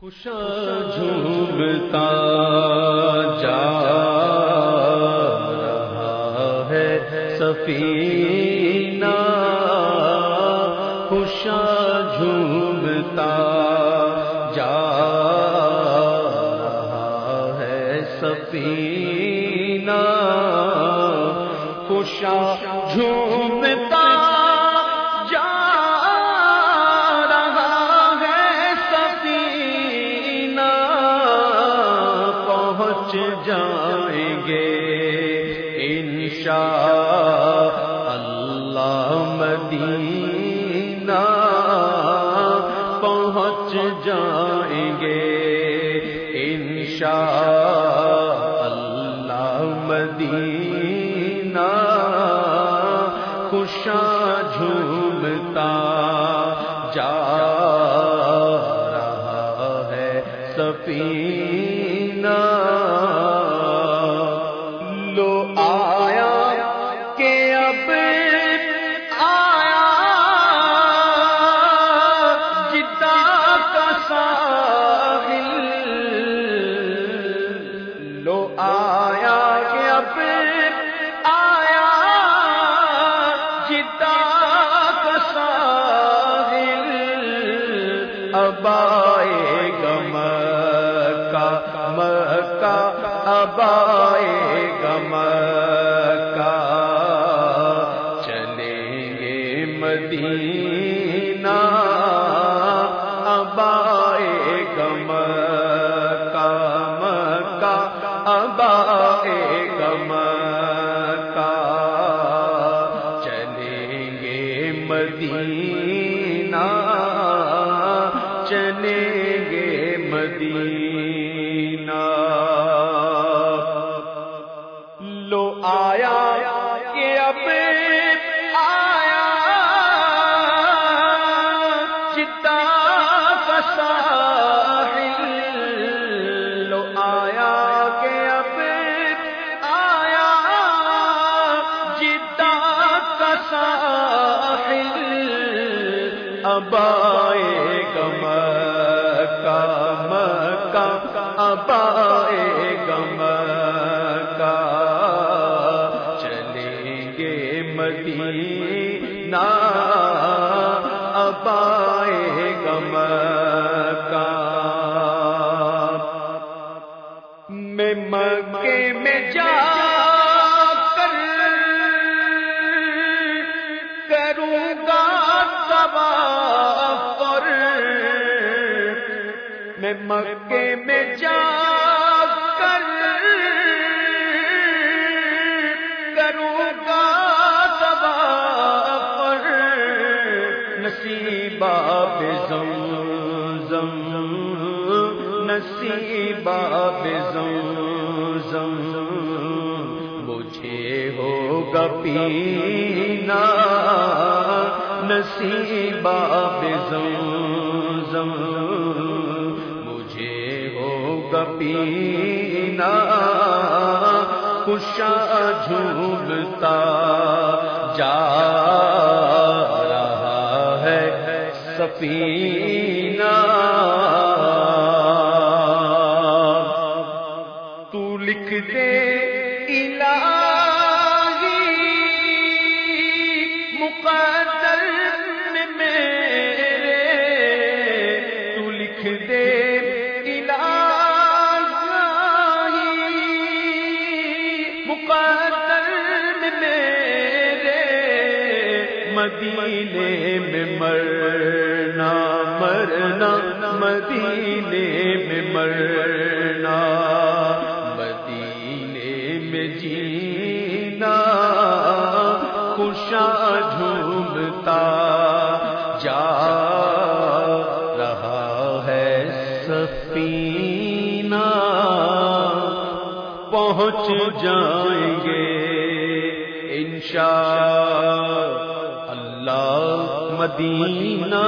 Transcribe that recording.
خوشا جھومتا جا رہا ہے سفینہ خوشا جھومتا جا رہا ہے سفینہ خوشا جھومتا انشاء اللہ مدینہ پہنچ جائیں گے۔ انشاء اللہ مدینہ خوشا جھومتا جا رہا ہے سفینہ۔ اب آئے گا مکہ مکہ، اب آئے گا مکہ۔ چلیں گے مدینہ، اب آئے گا مکہ مکہ، اب آئے گا مکہ۔ چلیں گے مدینہ لو آیا کہ اب آیا۔ چتا کا ساحل لو آیا کہ اب آیا۔ جتا کا ساحل اب میں مکے میں جا کر کروں گا طواف اور نصیبہ پہ زم زم نصیبہ پہ زم زم مجھے ہوگا پینا۔ نصیبہ پہ زم زم کپینا پینا خوشا جھومتا جا رہا ہے سفینہ مدینے میں مرنا مرنا، مدینے میں مرنا، مدینے میں جینا خوشا جھومتا جا رہا ہے سفینہ۔ پہنچ جائیں گے انشاء اللہ مدینہ